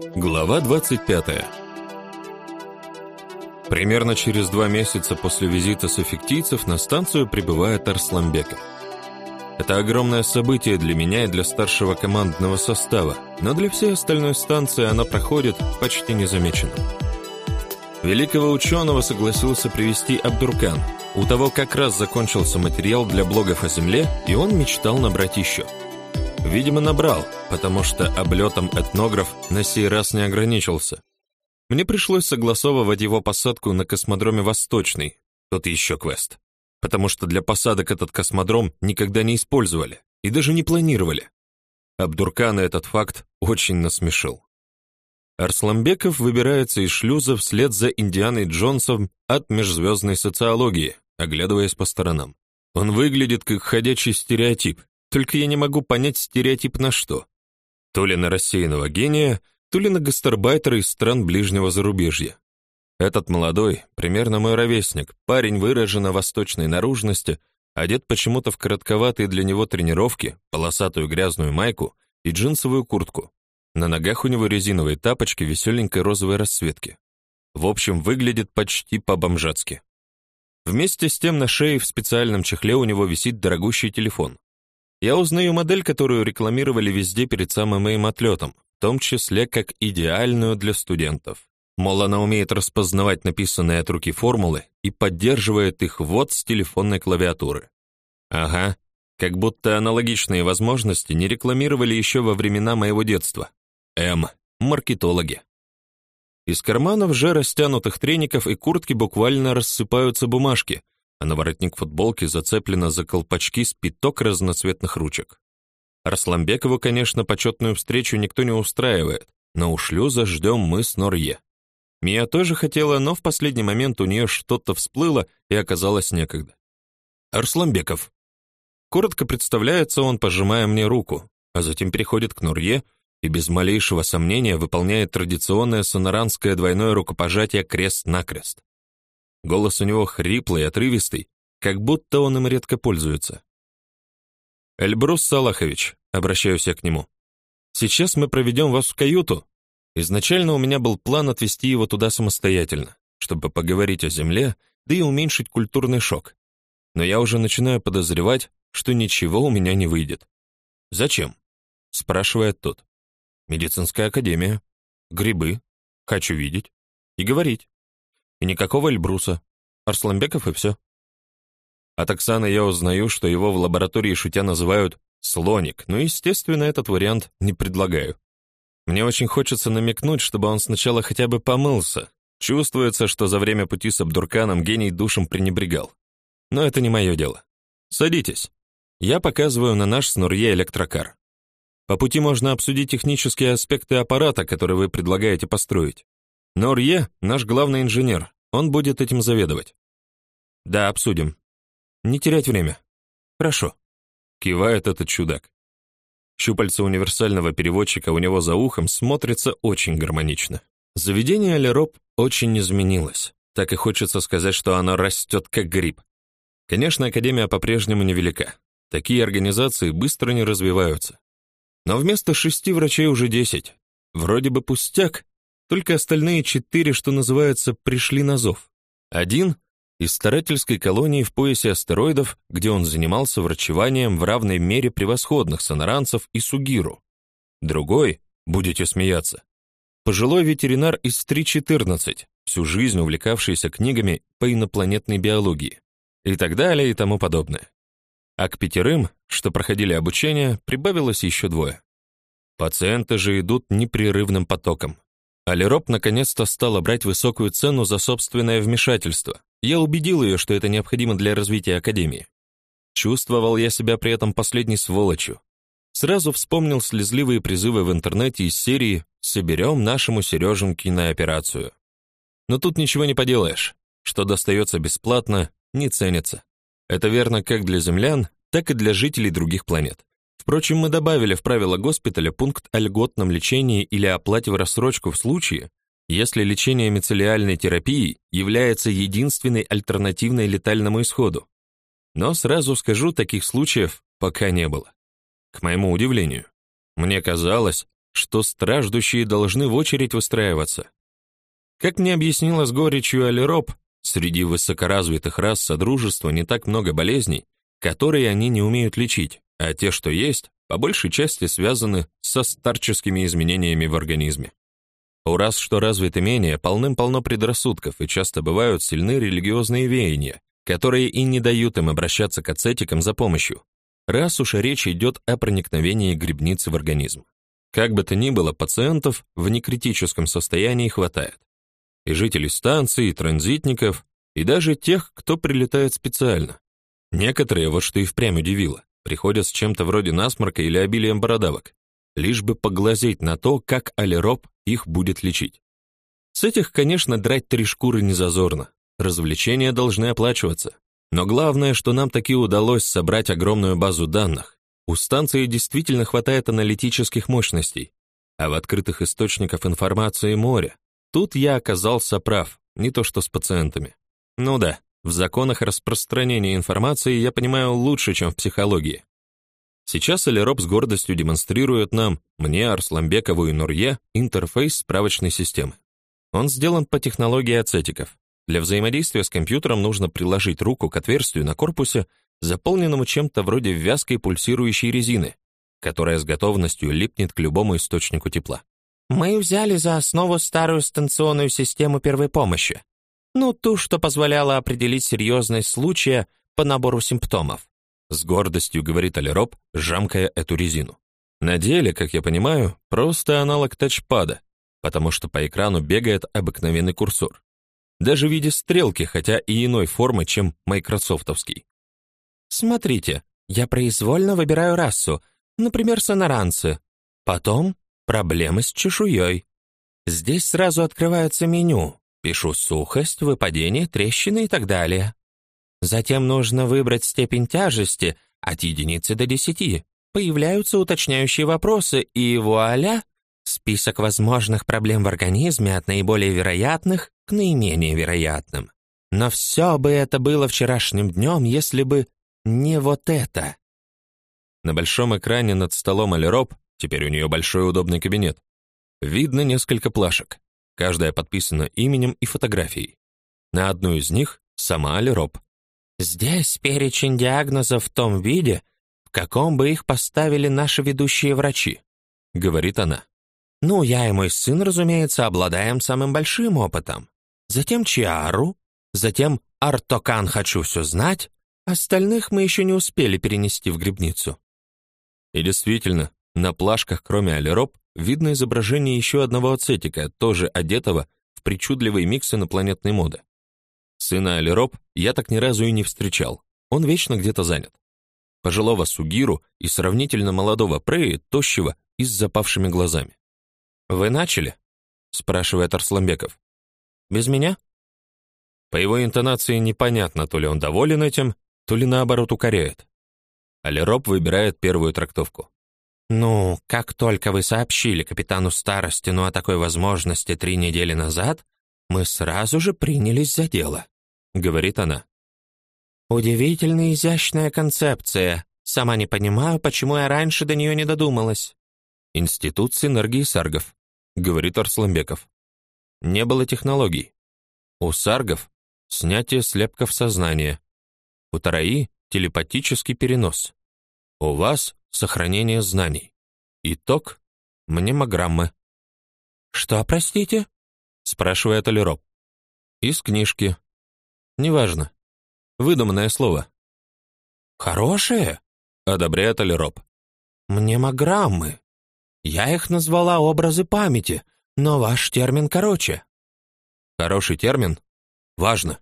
Глава 25. Примерно через два месяца после визита с эффектийцев на станцию прибывает Арсламбеков. Это огромное событие для меня и для старшего командного состава, но для всей остальной станции оно проходит почти незамеченно. Великого ученого согласился привести Абдуркан. У того как раз закончился материал для блогов о Земле, и он мечтал набрать еще. Видимо, набрал, потому что облетом этнограф на сей раз не ограничился. Мне пришлось согласовывать его посадку на космодроме Восточный, тот еще квест. Потому что для посадок этот космодром никогда не использовали и даже не планировали. Абдуркана этот факт очень насмешил. Арсламбеков выбирается из шлюза вслед за Индианой Джонсом от межзвездной социологии, оглядываясь по сторонам. Он выглядит как ходячий стереотип, только я не могу понять стереотип на что. То ли на рассеянного гения, то ли на гастарбайтера из стран ближнего зарубежья. Этот молодой, примерно мой ровесник, парень выраженно восточной наружности, одет почему-то в коротковатые для него тренировки, полосатую грязную майку и джинсовую куртку. На ногах у него резиновые тапочки веселенькой розовой расцветки. В общем, выглядит почти по-бомжатски. Вместе с тем на шее в специальном чехле у него висит дорогущий телефон. Я узнаю модель, которую рекламировали везде перед самым моим отлетом, в том числе как идеальную для студентов. Мол, она умеет распознавать написанные от руки формулы и поддерживает их вот с телефонной клавиатуры. Ага, как будто аналогичные возможности не рекламировали еще во времена моего детства. М. Маркетологи. Из карманов же растянутых треников и куртки буквально рассыпаются бумажки, а на воротник футболки зацеплено за колпачки с пяток разноцветных ручек. Арсламбекову, конечно, почетную встречу никто не устраивает, но у шлюза ждем мы с Норье. Мия тоже хотела, но в последний момент у нее что-то всплыло и оказалось некогда. Арсламбеков. Коротко представляется он, пожимая мне руку, а затем переходит к Нурье и без малейшего сомнения выполняет традиционное сонаранское двойное рукопожатие крест-накрест. Голос у него хриплый, отрывистый, как будто он им редко пользуется. Эльбрус Салахович, обращаюсь я к нему. Сейчас мы проведем вас в каюту. Изначально у меня был план отвезти его туда самостоятельно, чтобы поговорить о земле, да и уменьшить культурный шок. Но я уже начинаю подозревать, что ничего у меня не выйдет. Зачем? спрашивает тот. Медицинская академия. Грибы. Хочу видеть. И говорить. И никакого Эльбруса. Арсламбеков и все. От Оксаны я узнаю, что его в лаборатории шутя называют «слоник», но, естественно, этот вариант не предлагаю. Мне очень хочется намекнуть, чтобы он сначала хотя бы помылся. Чувствуется, что за время пути с Абдурканом гений душем пренебрегал. Но это не мое дело. Садитесь. Я показываю на наш с Нурье электрокар. По пути можно обсудить технические аспекты аппарата, который вы предлагаете построить. Норье — наш главный инженер, он будет этим заведовать. Да, обсудим. Не терять время. Хорошо. Кивает этот чудак. Щупальца универсального переводчика у него за ухом смотрится очень гармонично. Заведение Лероп очень изменилось. Так и хочется сказать, что оно растет как гриб. Конечно, академия по-прежнему невелика. Такие организации быстро не развиваются. Но вместо шести врачей уже десять. Вроде бы пустяк, только остальные четыре, что называется, пришли на зов. Один из старательской колонии в поясе астероидов, где он занимался врачеванием в равной мере превосходных сонаранцев и сугиру. Другой, будете смеяться, пожилой ветеринар из 314, всю жизнь увлекавшийся книгами по инопланетной биологии и так далее и тому подобное а к пятерым, что проходили обучение, прибавилось еще двое. Пациенты же идут непрерывным потоком. Алироп наконец-то стала брать высокую цену за собственное вмешательство. Я убедил ее, что это необходимо для развития академии. Чувствовал я себя при этом последней сволочью. Сразу вспомнил слезливые призывы в интернете из серии «Соберем нашему Сереженьке на операцию». Но тут ничего не поделаешь. Что достается бесплатно, не ценится. Это верно как для землян, так и для жителей других планет. Впрочем, мы добавили в правила госпиталя пункт о льготном лечении или оплате в рассрочку в случае, если лечение мицеллиальной терапией является единственной альтернативной летальному исходу. Но сразу скажу, таких случаев пока не было. К моему удивлению. Мне казалось, что страждущие должны в очередь выстраиваться. Как мне объяснила с горечью Алироп, среди высокоразвитых рас Содружества не так много болезней, которые они не умеют лечить, а те, что есть, по большей части связаны со старческими изменениями в организме. У рас, что развиты менее, полным-полно предрассудков и часто бывают сильны религиозные веяния, которые и не дают им обращаться к ацетикам за помощью, раз уж речь идет о проникновении грибницы в организм. Как бы то ни было, пациентов в некритическом состоянии хватает. И жителей станций, и транзитников, и даже тех, кто прилетает специально. Некоторые, вот что и впрямь удивило, приходят с чем-то вроде насморка или обилием бородавок, лишь бы поглазеть на то, как алероп их будет лечить. С этих, конечно, драть три шкуры не зазорно. Развлечения должны оплачиваться. Но главное, что нам таки удалось собрать огромную базу данных. У станции действительно хватает аналитических мощностей, а в открытых источниках информации море. Тут я оказался прав, не то что с пациентами. Ну да, в законах распространения информации я понимаю лучше, чем в психологии. Сейчас Элероп с гордостью демонстрирует нам, мне, Арсламбекову и Нурье, интерфейс справочной системы. Он сделан по технологии ацетиков. Для взаимодействия с компьютером нужно приложить руку к отверстию на корпусе, заполненному чем-то вроде вязкой пульсирующей резины, которая с готовностью липнет к любому источнику тепла. Мы взяли за основу старую станционную систему первой помощи. Ну, ту, что позволяла определить серьезность случая по набору симптомов. С гордостью говорит Алероп, жамкая эту резину. На деле, как я понимаю, просто аналог тачпада, потому что по экрану бегает обыкновенный курсор даже в виде стрелки, хотя и иной формы, чем майкрософтовский. Смотрите, я произвольно выбираю расу, например, соноранцы. Потом проблемы с чешуей. Здесь сразу открывается меню. Пишу сухость, выпадение, трещины и так далее. Затем нужно выбрать степень тяжести от единицы до десяти. Появляются уточняющие вопросы, и вуаля, список возможных проблем в организме от наиболее вероятных к наименее вероятным. Но все бы это было вчерашним днем, если бы не вот это. На большом экране над столом Алероп, теперь у нее большой удобный кабинет, видно несколько плашек. Каждая подписана именем и фотографией. На одну из них сама Алероп. Здесь перечень диагнозов в том виде, в каком бы их поставили наши ведущие врачи, говорит она. Ну, я и мой сын, разумеется, обладаем самым большим опытом затем Чиару, затем Артокан «Хочу все знать», остальных мы еще не успели перенести в грибницу. И действительно, на плашках, кроме алероп, видно изображение еще одного ацетика, тоже одетого в причудливый микс инопланетной моды. Сына алероп я так ни разу и не встречал, он вечно где-то занят. Пожилого Сугиру и сравнительно молодого Преи, тощего и с запавшими глазами. «Вы начали?» — спрашивает Арсламбеков. Без меня? По его интонации непонятно, то ли он доволен этим, то ли наоборот укоряет. Алероп выбирает первую трактовку. «Ну, как только вы сообщили капитану Старостину о такой возможности три недели назад, мы сразу же принялись за дело», — говорит она. «Удивительно изящная концепция. Сама не понимаю, почему я раньше до нее не додумалась». «Институт синергии саргов», — говорит Арсламбеков не было технологий. У саргов снятие слепков сознания. У тараи телепатический перенос. У вас сохранение знаний. Итог мнемограммы. Что, простите? спрашивает Алироп. Из книжки. Неважно. Выдуманное слово. Хорошее, одобряет Алироп. Мнемограммы. Я их назвала образы памяти, но ваш термин короче. Хороший термин? Важно.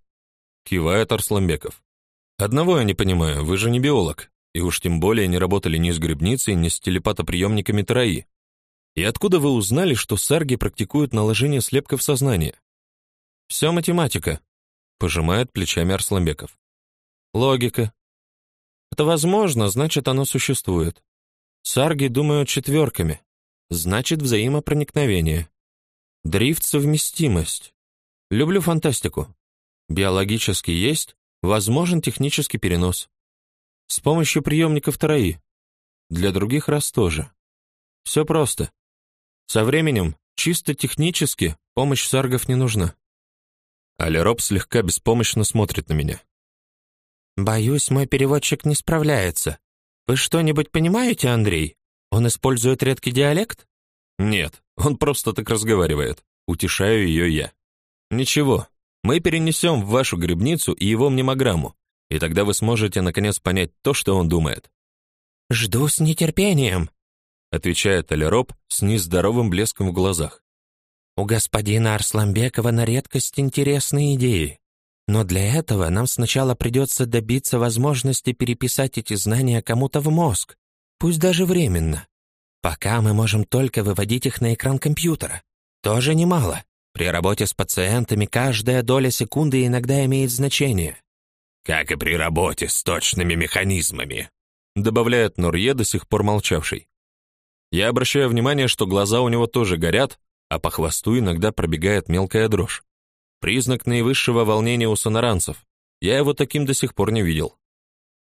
Кивает Арсламбеков. Одного я не понимаю, вы же не биолог, и уж тем более не работали ни с грибницей, ни с телепатоприемниками ТРАИ. И откуда вы узнали, что сарги практикуют наложение слепков сознания? Все математика, пожимает плечами Арсламбеков. Логика. Это возможно, значит, оно существует. Сарги думают четверками, значит, взаимопроникновение. Дрифт-совместимость. Люблю фантастику. Биологически есть, возможен технический перенос. С помощью приемников ТРАИ. Для других рас тоже. Все просто. Со временем, чисто технически, помощь саргов не нужна. Алероб слегка беспомощно смотрит на меня. Боюсь, мой переводчик не справляется. Вы что-нибудь понимаете, Андрей? Он использует редкий диалект? Нет, он просто так разговаривает. Утешаю ее я. Ничего, мы перенесем в вашу грибницу и его мнемограмму, и тогда вы сможете наконец понять то, что он думает. Жду с нетерпением, отвечает Алероб с нездоровым блеском в глазах. У господина Арсламбекова на редкость интересные идеи. Но для этого нам сначала придется добиться возможности переписать эти знания кому-то в мозг, пусть даже временно. Пока мы можем только выводить их на экран компьютера. Тоже немало. При работе с пациентами каждая доля секунды иногда имеет значение. Как и при работе с точными механизмами, добавляет Нурье, до сих пор молчавший. Я обращаю внимание, что глаза у него тоже горят, а по хвосту иногда пробегает мелкая дрожь. Признак наивысшего волнения у сонаранцев. Я его таким до сих пор не видел.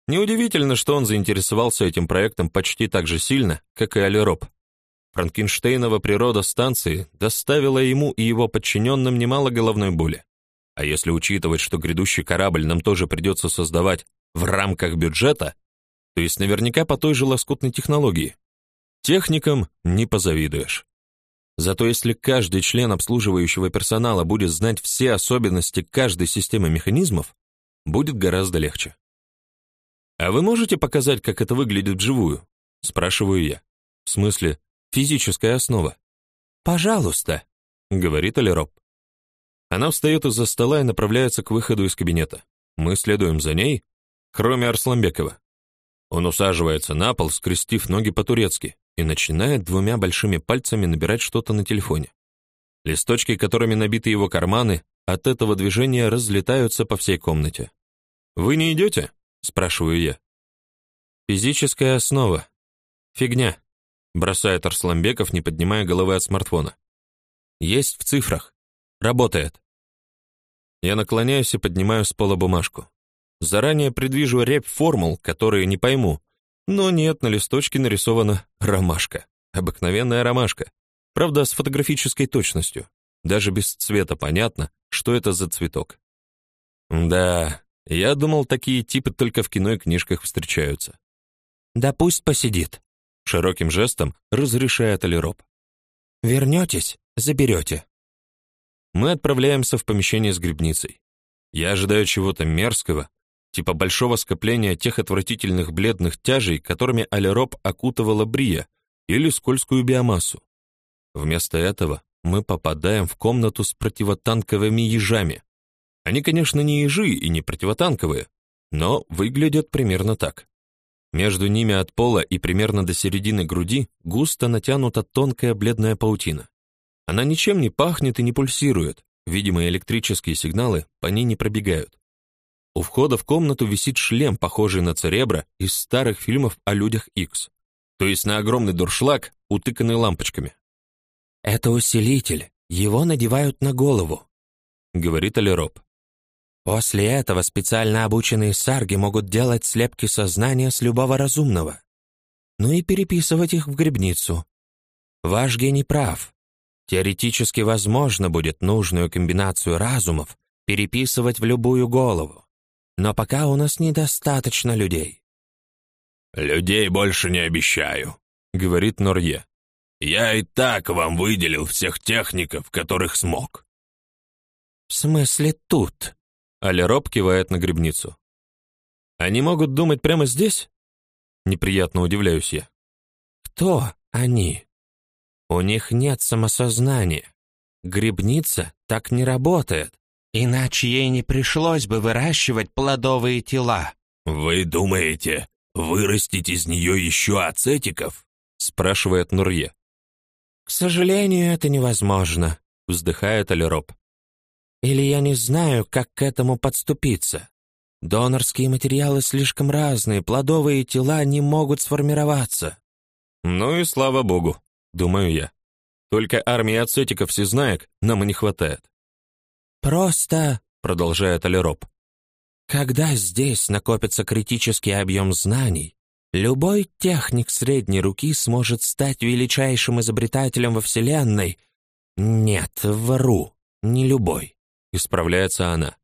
Неудивительно, что он заинтересовался этим проектом почти так же сильно, как и Алироп. Франкенштейнова природа станции доставила ему и его подчиненным немало головной боли. А если учитывать, что грядущий корабль нам тоже придется создавать в рамках бюджета, то есть наверняка по той же лоскутной технологии. Техникам не позавидуешь. Зато если каждый член обслуживающего персонала будет знать все особенности каждой системы механизмов, будет гораздо легче. А вы можете показать, как это выглядит вживую? спрашиваю я. В смысле, физическая основа. Пожалуйста, говорит Алироп. Она встает из-за стола и направляется к выходу из кабинета. Мы следуем за ней, кроме Арсламбекова. Он усаживается на пол, скрестив ноги по-турецки, и начинает двумя большими пальцами набирать что-то на телефоне. Листочки, которыми набиты его карманы, от этого движения разлетаются по всей комнате. Вы не идете?» — спрашиваю я. Физическая основа. Фигня, бросает Арсламбеков, не поднимая головы от смартфона. Есть в цифрах. Работает. Я наклоняюсь и поднимаю с пола бумажку. Заранее предвижу рябь формул, которые не пойму, но нет, на листочке нарисована ромашка. Обыкновенная ромашка. Правда, с фотографической точностью. Даже без цвета понятно, что это за цветок. Да, я думал, такие типы только в кино и книжках встречаются. Да пусть посидит. Широким жестом разрешает Алироп. Вернетесь, заберете. Мы отправляемся в помещение с грибницей. Я ожидаю чего-то мерзкого, типа большого скопления тех отвратительных бледных тяжей, которыми алероп окутывала брия, или скользкую биомассу. Вместо этого мы попадаем в комнату с противотанковыми ежами. Они, конечно, не ежи и не противотанковые, но выглядят примерно так. Между ними от пола и примерно до середины груди густо натянута тонкая бледная паутина. Она ничем не пахнет и не пульсирует, видимо, электрические сигналы по ней не пробегают. У входа в комнату висит шлем, похожий на церебро из старых фильмов о людях X, то есть на огромный дуршлаг, утыканный лампочками. Это усилитель, его надевают на голову, говорит Алироп. После этого специально обученные сарги могут делать слепки сознания с любого разумного, ну и переписывать их в грибницу. Ваш гений прав. Теоретически возможно будет нужную комбинацию разумов переписывать в любую голову. Но пока у нас недостаточно людей. Людей больше не обещаю, говорит Норье. Я и так вам выделил всех техников, которых смог. В смысле тут? Алероб кивает на грибницу. Они могут думать прямо здесь? Неприятно удивляюсь я. Кто они? У них нет самосознания. Грибница так не работает. Иначе ей не пришлось бы выращивать плодовые тела. Вы думаете, вырастить из нее еще ацетиков? спрашивает Нурье. К сожалению, это невозможно, вздыхает Алироп. Или я не знаю, как к этому подступиться. Донорские материалы слишком разные, плодовые тела не могут сформироваться. Ну и слава богу, думаю я. Только армии ацетиков всезнаек нам и не хватает. Просто, продолжает Алероп, когда здесь накопится критический объем знаний, Любой техник средней руки сможет стать величайшим изобретателем во Вселенной. Нет, вру, не любой, исправляется она.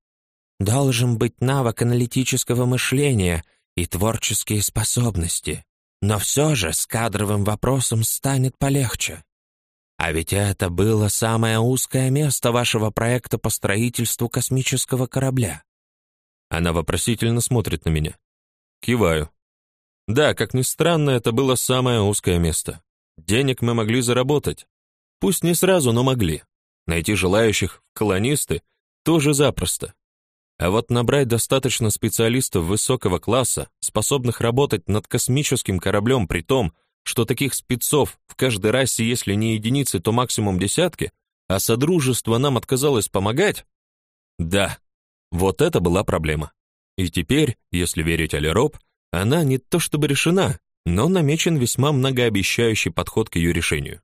Должен быть навык аналитического мышления и творческие способности. Но все же с кадровым вопросом станет полегче. А ведь это было самое узкое место вашего проекта по строительству космического корабля. Она вопросительно смотрит на меня. Киваю. Да, как ни странно, это было самое узкое место. Денег мы могли заработать. Пусть не сразу, но могли. Найти желающих в колонисты тоже запросто. А вот набрать достаточно специалистов высокого класса, способных работать над космическим кораблем при том, что таких спецов в каждой расе, если не единицы, то максимум десятки, а Содружество нам отказалось помогать? Да, вот это была проблема. И теперь, если верить Алироп, она не то чтобы решена, но намечен весьма многообещающий подход к ее решению.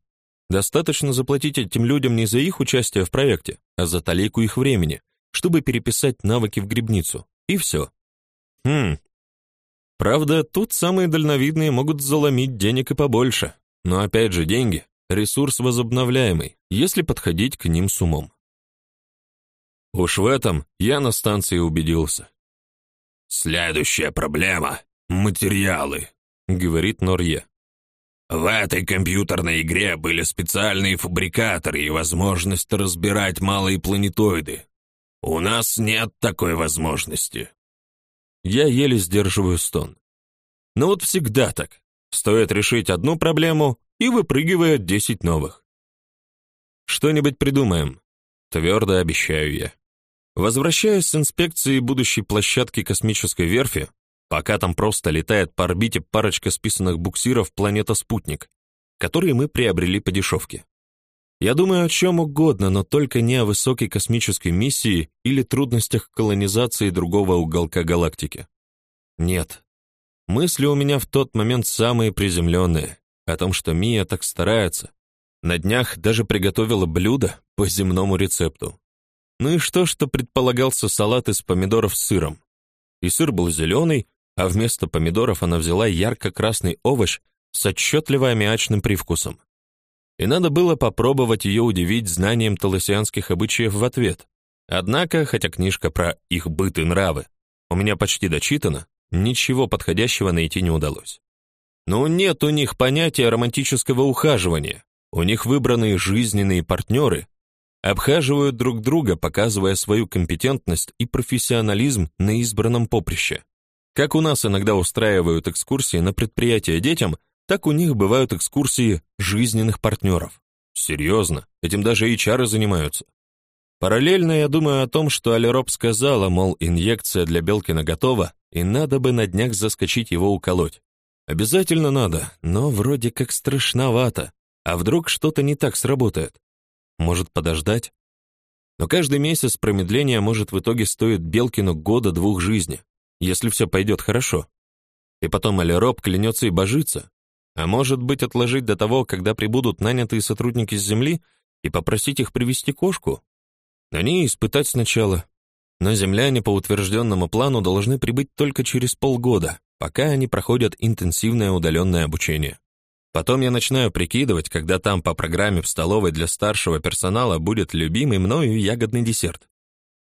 Достаточно заплатить этим людям не за их участие в проекте, а за талику их времени, чтобы переписать навыки в грибницу, и все. Хм, Правда, тут самые дальновидные могут заломить денег и побольше. Но опять же, деньги — ресурс возобновляемый, если подходить к ним с умом. Уж в этом я на станции убедился. «Следующая проблема — материалы», — говорит Норье. «В этой компьютерной игре были специальные фабрикаторы и возможность разбирать малые планетоиды. У нас нет такой возможности. Я еле сдерживаю стон. Но вот всегда так. Стоит решить одну проблему, и выпрыгивает десять новых. Что-нибудь придумаем, твердо обещаю я. Возвращаясь с инспекции будущей площадки космической верфи, пока там просто летает по орбите парочка списанных буксиров планета-спутник, которые мы приобрели по дешевке. Я думаю о чем угодно, но только не о высокой космической миссии или трудностях колонизации другого уголка галактики. Нет. Мысли у меня в тот момент самые приземленные, о том, что Мия так старается. На днях даже приготовила блюдо по земному рецепту. Ну и что, что предполагался салат из помидоров с сыром. И сыр был зеленый, а вместо помидоров она взяла ярко-красный овощ с отчетливо аммиачным привкусом и надо было попробовать ее удивить знанием таласианских обычаев в ответ. Однако, хотя книжка про их быт и нравы у меня почти дочитана, ничего подходящего найти не удалось. Но нет у них понятия романтического ухаживания. У них выбранные жизненные партнеры обхаживают друг друга, показывая свою компетентность и профессионализм на избранном поприще. Как у нас иногда устраивают экскурсии на предприятия детям, так у них бывают экскурсии жизненных партнеров. Серьезно, этим даже HR занимаются. Параллельно я думаю о том, что Алероп сказала, мол, инъекция для Белкина готова, и надо бы на днях заскочить его уколоть. Обязательно надо, но вроде как страшновато. А вдруг что-то не так сработает? Может подождать? Но каждый месяц промедления может в итоге стоить Белкину года двух жизни, если все пойдет хорошо. И потом Алероп клянется и божится, а может быть, отложить до того, когда прибудут нанятые сотрудники с земли, и попросить их привести кошку? Они испытать сначала. Но земляне по утвержденному плану должны прибыть только через полгода, пока они проходят интенсивное удаленное обучение. Потом я начинаю прикидывать, когда там по программе в столовой для старшего персонала будет любимый мною ягодный десерт.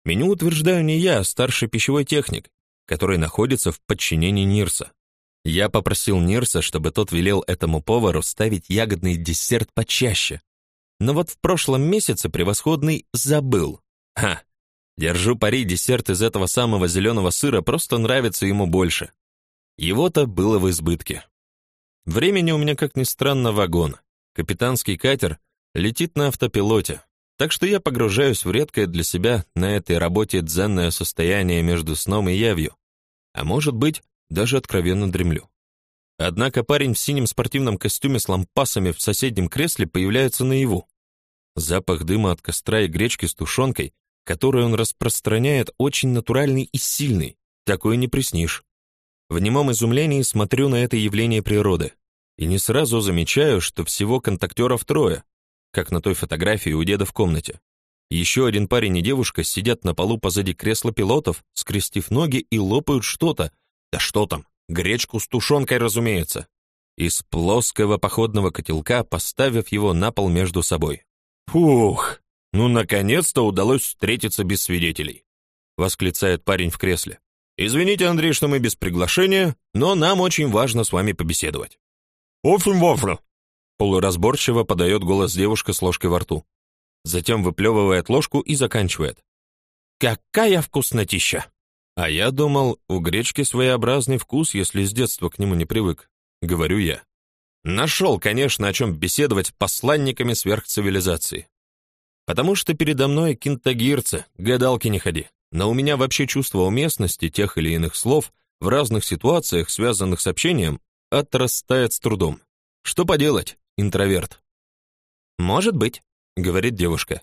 Меню утверждаю не я, а старший пищевой техник, который находится в подчинении Нирса. Я попросил Нирса, чтобы тот велел этому повару ставить ягодный десерт почаще. Но вот в прошлом месяце превосходный забыл. Ха. Держу пари, десерт из этого самого зеленого сыра просто нравится ему больше. Его-то было в избытке. Времени у меня, как ни странно, вагон. Капитанский катер летит на автопилоте. Так что я погружаюсь в редкое для себя на этой работе дзенное состояние между сном и явью. А может быть, даже откровенно дремлю. Однако парень в синем спортивном костюме с лампасами в соседнем кресле появляется наяву. Запах дыма от костра и гречки с тушенкой, которую он распространяет, очень натуральный и сильный. Такое не приснишь. В немом изумлении смотрю на это явление природы и не сразу замечаю, что всего контактеров трое, как на той фотографии у деда в комнате. Еще один парень и девушка сидят на полу позади кресла пилотов, скрестив ноги и лопают что-то, да что там, Гречку с тушенкой, разумеется. Из плоского походного котелка, поставив его на пол между собой. Фух, ну наконец-то удалось встретиться без свидетелей, восклицает парень в кресле. Извините, Андрей, что мы без приглашения, но нам очень важно с вами побеседовать. Важно. Полуразборчиво подает голос девушка с ложкой во рту. Затем выплевывает ложку и заканчивает. Какая вкуснотища! А я думал, у гречки своеобразный вкус, если с детства к нему не привык, говорю я. Нашел, конечно, о чем беседовать посланниками сверхцивилизации. Потому что передо мной кинтагирцы, гадалки не ходи. Но у меня вообще чувство уместности тех или иных слов в разных ситуациях, связанных с общением, отрастает с трудом. Что поделать, интроверт? Может быть, говорит девушка.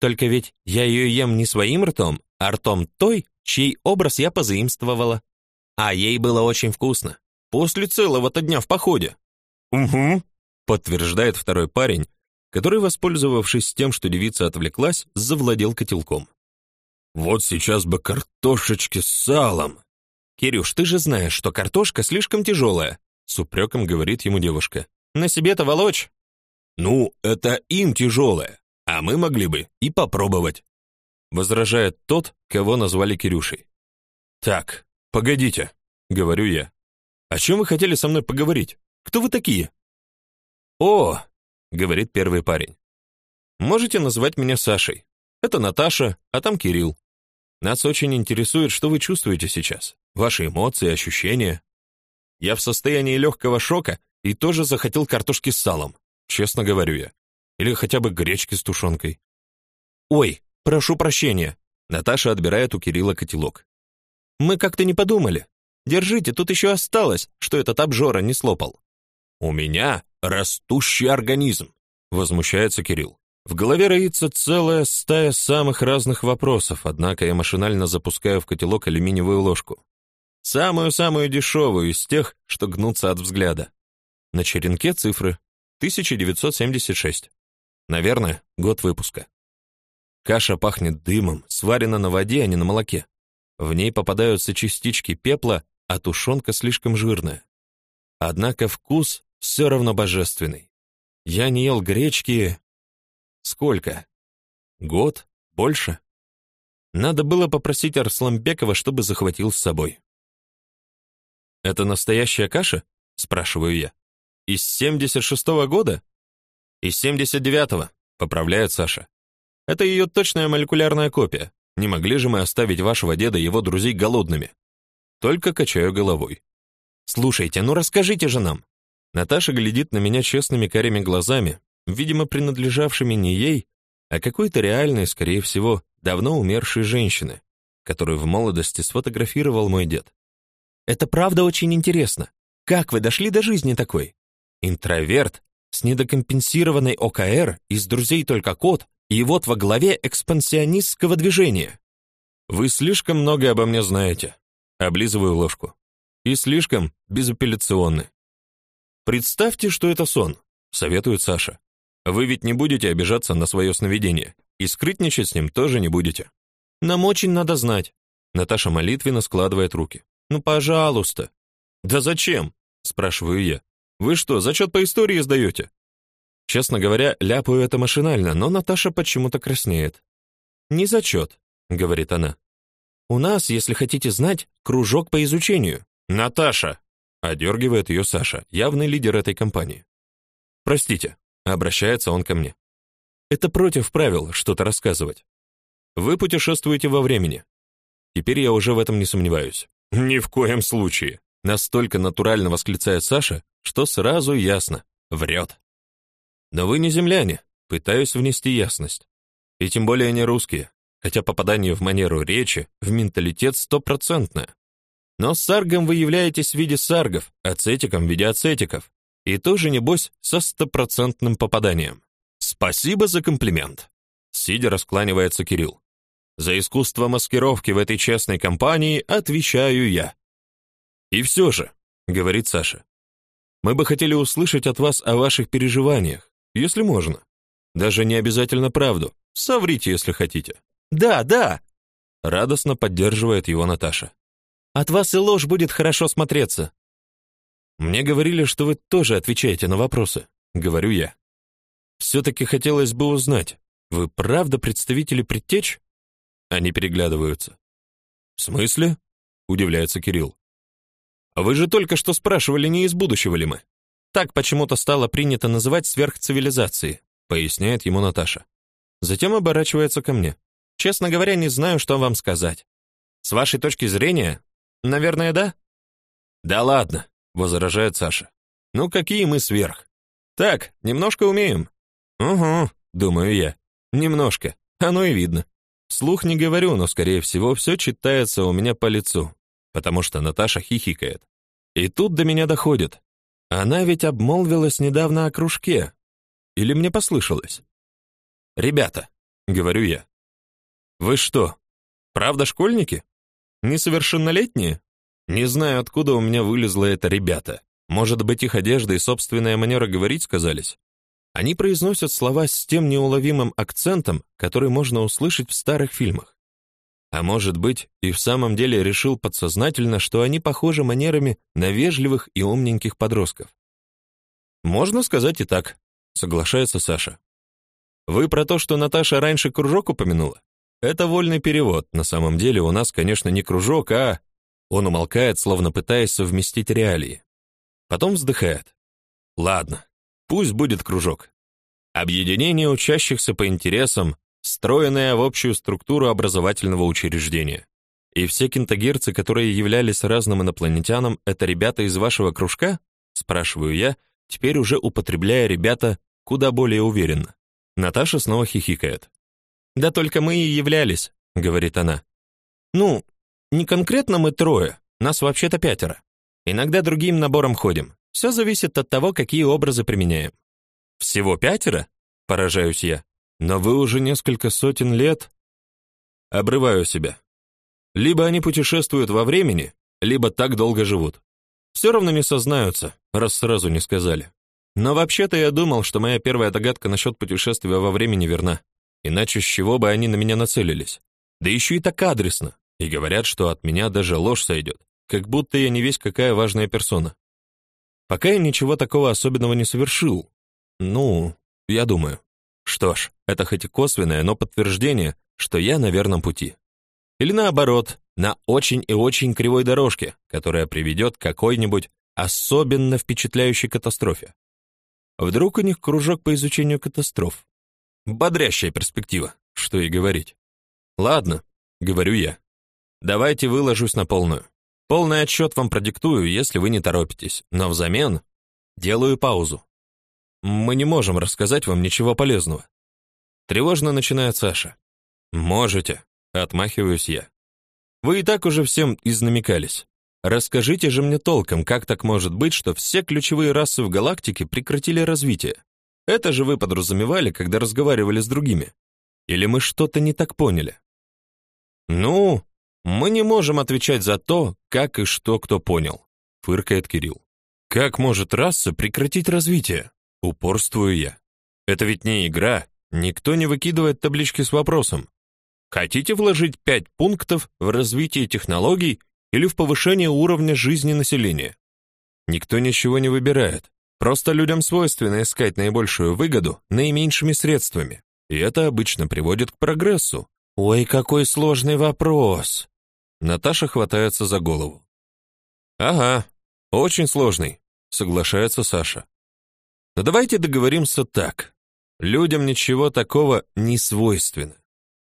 Только ведь я ее ем не своим ртом, а ртом той, чей образ я позаимствовала. А ей было очень вкусно. После целого-то дня в походе. Угу, подтверждает второй парень, который, воспользовавшись тем, что девица отвлеклась, завладел котелком. Вот сейчас бы картошечки с салом. Кирюш, ты же знаешь, что картошка слишком тяжелая», — с упреком говорит ему девушка. На себе-то волочь. Ну, это им тяжелое, а мы могли бы и попробовать. Возражает тот, кого назвали Кирюшей. Так, погодите, говорю я. О чем вы хотели со мной поговорить? Кто вы такие? О, говорит первый парень. Можете назвать меня Сашей. Это Наташа, а там Кирилл. Нас очень интересует, что вы чувствуете сейчас, ваши эмоции, ощущения. Я в состоянии легкого шока и тоже захотел картошки с салом, честно говорю я. Или хотя бы гречки с тушенкой. Ой, прошу прощения. Наташа отбирает у Кирилла котелок. Мы как-то не подумали. Держите, тут еще осталось, что этот обжора не слопал. У меня растущий организм, возмущается Кирилл. В голове роится целая стая самых разных вопросов, однако я машинально запускаю в котелок алюминиевую ложку. Самую-самую дешевую из тех, что гнутся от взгляда. На черенке цифры 1976. Наверное, год выпуска. Каша пахнет дымом, сварена на воде, а не на молоке. В ней попадаются частички пепла, а тушенка слишком жирная. Однако вкус все равно божественный. Я не ел гречки Сколько? Год? Больше? Надо было попросить Арсламбекова, чтобы захватил с собой. Это настоящая каша? спрашиваю я. Из 76-го года? Из 79-го, поправляет Саша. Это ее точная молекулярная копия. Не могли же мы оставить вашего деда и его друзей голодными? Только качаю головой. Слушайте, ну расскажите же нам. Наташа глядит на меня честными карими глазами, видимо, принадлежавшими не ей, а какой-то реальной, скорее всего, давно умершей женщины, которую в молодости сфотографировал мой дед. Это правда очень интересно. Как вы дошли до жизни такой? Интроверт с недокомпенсированной ОКР, из друзей только кот, и вот во главе экспансионистского движения. Вы слишком много обо мне знаете. Облизываю ложку. И слишком безапелляционны. Представьте, что это сон, советует Саша. Вы ведь не будете обижаться на свое сновидение, и скрытничать с ним тоже не будете. Нам очень надо знать. Наташа молитвенно складывает руки. Ну, пожалуйста. Да зачем? спрашиваю я. Вы что, зачет по истории сдаете?» Честно говоря, ляпаю это машинально, но Наташа почему-то краснеет. «Не зачет», — говорит она. «У нас, если хотите знать, кружок по изучению». «Наташа!» — одергивает ее Саша, явный лидер этой компании. «Простите, Обращается он ко мне. Это против правил что-то рассказывать. Вы путешествуете во времени. Теперь я уже в этом не сомневаюсь. Ни в коем случае. Настолько натурально восклицает Саша, что сразу ясно. Врет. Но вы не земляне. Пытаюсь внести ясность. И тем более не русские. Хотя попадание в манеру речи, в менталитет стопроцентное. Но с саргом вы являетесь в виде саргов, ацетиком в виде ацетиков. И тоже, небось, со стопроцентным попаданием. Спасибо за комплимент. Сидя раскланивается Кирилл. За искусство маскировки в этой честной компании отвечаю я. И все же, говорит Саша, мы бы хотели услышать от вас о ваших переживаниях, если можно. Даже не обязательно правду. Соврите, если хотите. Да, да, радостно поддерживает его Наташа. От вас и ложь будет хорошо смотреться. Мне говорили, что вы тоже отвечаете на вопросы, говорю я. Все-таки хотелось бы узнать, вы правда представители предтеч? Они переглядываются. В смысле? удивляется Кирилл. Вы же только что спрашивали, не из будущего ли мы. Так почему-то стало принято называть сверхцивилизацией, поясняет ему Наташа. Затем оборачивается ко мне. Честно говоря, не знаю, что вам сказать. С вашей точки зрения, наверное, да? Да ладно, возражает Саша. Ну какие мы сверх? Так, немножко умеем. Угу, думаю я. Немножко. Оно и видно. Слух не говорю, но скорее всего все читается у меня по лицу, потому что Наташа хихикает. И тут до меня доходит. Она ведь обмолвилась недавно о кружке. Или мне послышалось? Ребята, говорю я. Вы что, правда школьники? Несовершеннолетние? Не знаю, откуда у меня вылезло это ребята. Может быть, их одежда и собственная манера говорить сказались? Они произносят слова с тем неуловимым акцентом, который можно услышать в старых фильмах. А может быть, и в самом деле решил подсознательно, что они похожи манерами на вежливых и умненьких подростков. Можно сказать и так, соглашается Саша. Вы про то, что Наташа раньше кружок упомянула? Это вольный перевод. На самом деле у нас, конечно, не кружок, а Он умолкает, словно пытаясь совместить реалии. Потом вздыхает. Ладно, пусть будет кружок. Объединение учащихся по интересам, встроенное в общую структуру образовательного учреждения. И все кентагирцы, которые являлись разным инопланетянам, это ребята из вашего кружка? спрашиваю я, теперь уже употребляя ребята куда более уверенно. Наташа снова хихикает. Да только мы и являлись, говорит она. Ну, не конкретно мы трое, нас вообще-то пятеро. Иногда другим набором ходим. Все зависит от того, какие образы применяем. Всего пятеро? Поражаюсь я. Но вы уже несколько сотен лет обрываю себя. Либо они путешествуют во времени, либо так долго живут. Все равно не сознаются, раз сразу не сказали. Но вообще-то я думал, что моя первая догадка насчет путешествия во времени верна. Иначе с чего бы они на меня нацелились? Да еще и так адресно. И говорят, что от меня даже ложь сойдет, как будто я не весь какая важная персона. Пока я ничего такого особенного не совершил. Ну, я думаю. Что ж, это хоть и косвенное, но подтверждение, что я на верном пути. Или наоборот, на очень и очень кривой дорожке, которая приведет к какой-нибудь особенно впечатляющей катастрофе. Вдруг у них кружок по изучению катастроф. Бодрящая перспектива, что и говорить. Ладно, говорю я. Давайте выложусь на полную. Полный отчет вам продиктую, если вы не торопитесь, но взамен делаю паузу. Мы не можем рассказать вам ничего полезного. Тревожно начинает Саша. Можете, отмахиваюсь я. Вы и так уже всем изнамекались. Расскажите же мне толком, как так может быть, что все ключевые расы в галактике прекратили развитие? Это же вы подразумевали, когда разговаривали с другими. Или мы что-то не так поняли? Ну, мы не можем отвечать за то, как и что кто понял, фыркает Кирилл. Как может раса прекратить развитие? Упорствую я. Это ведь не игра, никто не выкидывает таблички с вопросом. Хотите вложить пять пунктов в развитие технологий или в повышение уровня жизни населения? Никто ничего не выбирает. Просто людям свойственно искать наибольшую выгоду наименьшими средствами, и это обычно приводит к прогрессу. Ой, какой сложный вопрос. Наташа хватается за голову. Ага, очень сложный, соглашается Саша. Но давайте договоримся так. Людям ничего такого не свойственно.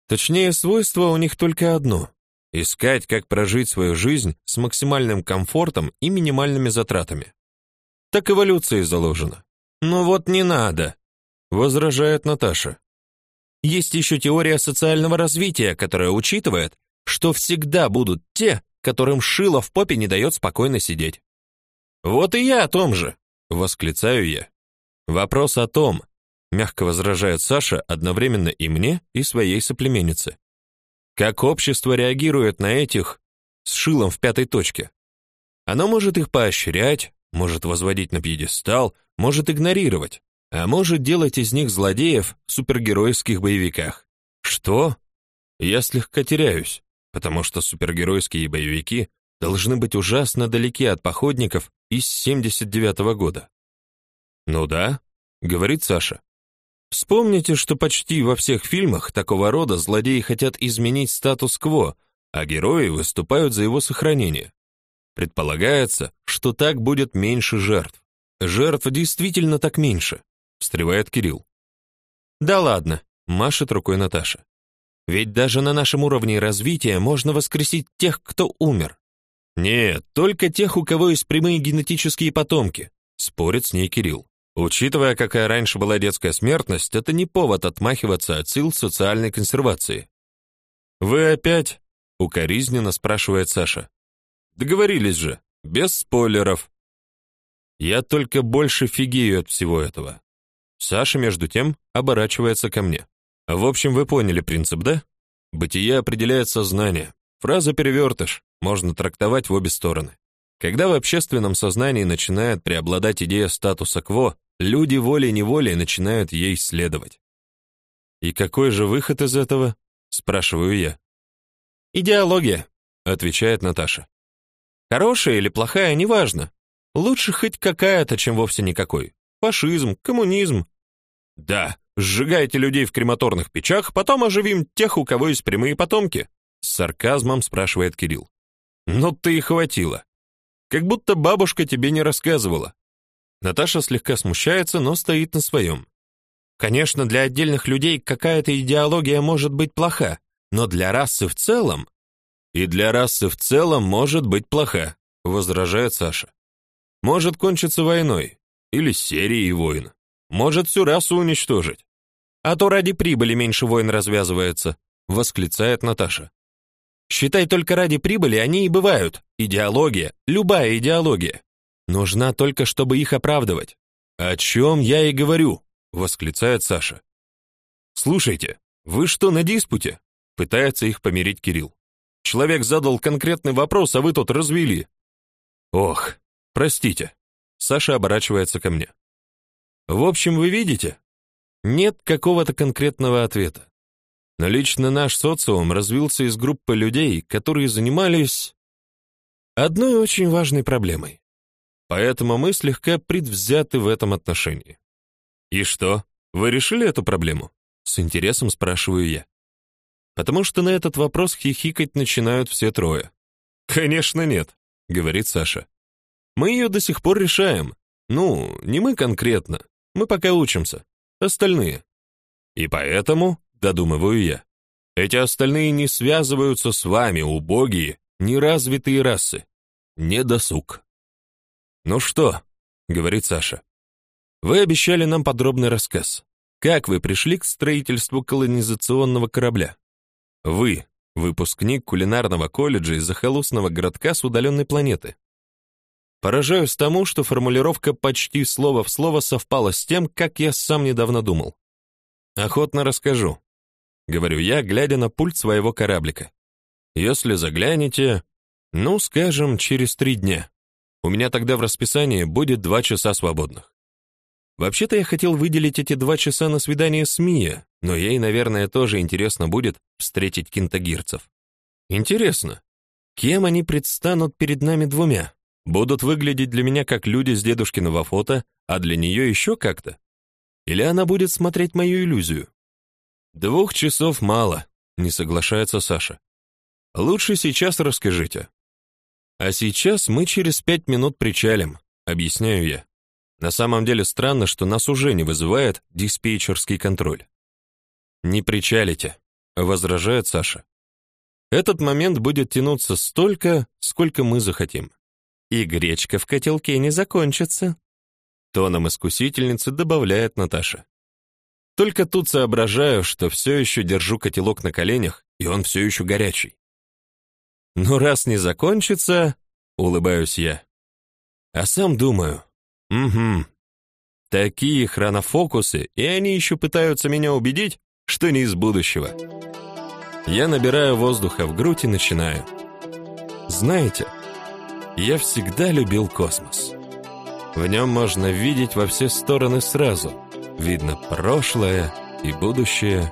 Точнее, свойство у них только одно искать, как прожить свою жизнь с максимальным комфортом и минимальными затратами. Так эволюция заложена. Ну вот не надо, возражает Наташа. Есть еще теория социального развития, которая учитывает, что всегда будут те, которым шило в попе не дает спокойно сидеть. Вот и я о том же, восклицаю я. Вопрос о том, мягко возражает Саша одновременно и мне, и своей соплеменнице. Как общество реагирует на этих с шилом в пятой точке? Оно может их поощрять, может возводить на пьедестал, может игнорировать, а может делать из них злодеев в супергеройских боевиках. Что? Я слегка теряюсь, потому что супергеройские боевики должны быть ужасно далеки от походников из 79-го года. Ну да, говорит Саша. Вспомните, что почти во всех фильмах такого рода злодеи хотят изменить статус-кво, а герои выступают за его сохранение. Предполагается, что так будет меньше жертв. Жертв действительно так меньше, встревает Кирилл. Да ладно, машет рукой Наташа. Ведь даже на нашем уровне развития можно воскресить тех, кто умер. Нет, только тех, у кого есть прямые генетические потомки, спорит с ней Кирилл. Учитывая, какая раньше была детская смертность, это не повод отмахиваться от сил социальной консервации. Вы опять? укоризненно спрашивает Саша. Договорились же, без спойлеров. Я только больше фигею от всего этого. Саша между тем оборачивается ко мне. В общем, вы поняли принцип, да? Бытие определяет сознание. Фраза перевертыш, можно трактовать в обе стороны. Когда в общественном сознании начинает преобладать идея статуса кво, люди волей-неволей начинают ей следовать. И какой же выход из этого? спрашиваю я. Идеология, отвечает Наташа. Хорошая или плохая, неважно. Лучше хоть какая-то, чем вовсе никакой. Фашизм, коммунизм. Да, сжигайте людей в крематорных печах, потом оживим тех, у кого есть прямые потомки, с сарказмом спрашивает Кирилл. Ну ты и хватило. Как будто бабушка тебе не рассказывала. Наташа слегка смущается, но стоит на своем. Конечно, для отдельных людей какая-то идеология может быть плоха, но для расы в целом и для расы в целом может быть плоха, возражает Саша. Может кончиться войной или серией войн. Может всю расу уничтожить. А то ради прибыли меньше войн развязывается, восклицает Наташа. Считай, только ради прибыли они и бывают. Идеология, любая идеология. Нужна только, чтобы их оправдывать. О чем я и говорю, восклицает Саша. Слушайте, вы что на диспуте? Пытается их помирить Кирилл. Человек задал конкретный вопрос, а вы тут развели. Ох, простите. Саша оборачивается ко мне. В общем, вы видите, нет какого-то конкретного ответа. Но лично наш социум развился из группы людей, которые занимались одной очень важной проблемой. Поэтому мы слегка предвзяты в этом отношении. И что? Вы решили эту проблему? С интересом спрашиваю я. Потому что на этот вопрос хихикать начинают все трое. Конечно, нет, говорит Саша. Мы ее до сих пор решаем. Ну, не мы конкретно. Мы пока учимся. Остальные. И поэтому додумываю я. Эти остальные не связываются с вами, убогие, неразвитые расы. Не досуг. Ну что, говорит Саша. Вы обещали нам подробный рассказ. Как вы пришли к строительству колонизационного корабля? Вы, выпускник кулинарного колледжа из захолустного городка с удаленной планеты. Поражаюсь тому, что формулировка почти слово в слово совпала с тем, как я сам недавно думал. Охотно расскажу говорю я, глядя на пульт своего кораблика. Если заглянете, ну, скажем, через три дня. У меня тогда в расписании будет два часа свободных. Вообще-то я хотел выделить эти два часа на свидание с Мия, но ей, наверное, тоже интересно будет встретить кинтагирцев. Интересно, кем они предстанут перед нами двумя? Будут выглядеть для меня как люди с дедушкиного фото, а для нее еще как-то? Или она будет смотреть мою иллюзию? Двух часов мало, не соглашается Саша. Лучше сейчас расскажите. А сейчас мы через пять минут причалим, объясняю я. На самом деле странно, что нас уже не вызывает диспетчерский контроль. Не причалите, возражает Саша. Этот момент будет тянуться столько, сколько мы захотим. И гречка в котелке не закончится, тоном искусительницы добавляет Наташа. Только тут соображаю, что все еще держу котелок на коленях, и он все еще горячий. Но раз не закончится, улыбаюсь я. А сам думаю, угу, такие хронофокусы, и они еще пытаются меня убедить, что не из будущего. Я набираю воздуха в грудь и начинаю. Знаете, я всегда любил космос. В нем можно видеть во все стороны сразу — Видно прошлое и будущее,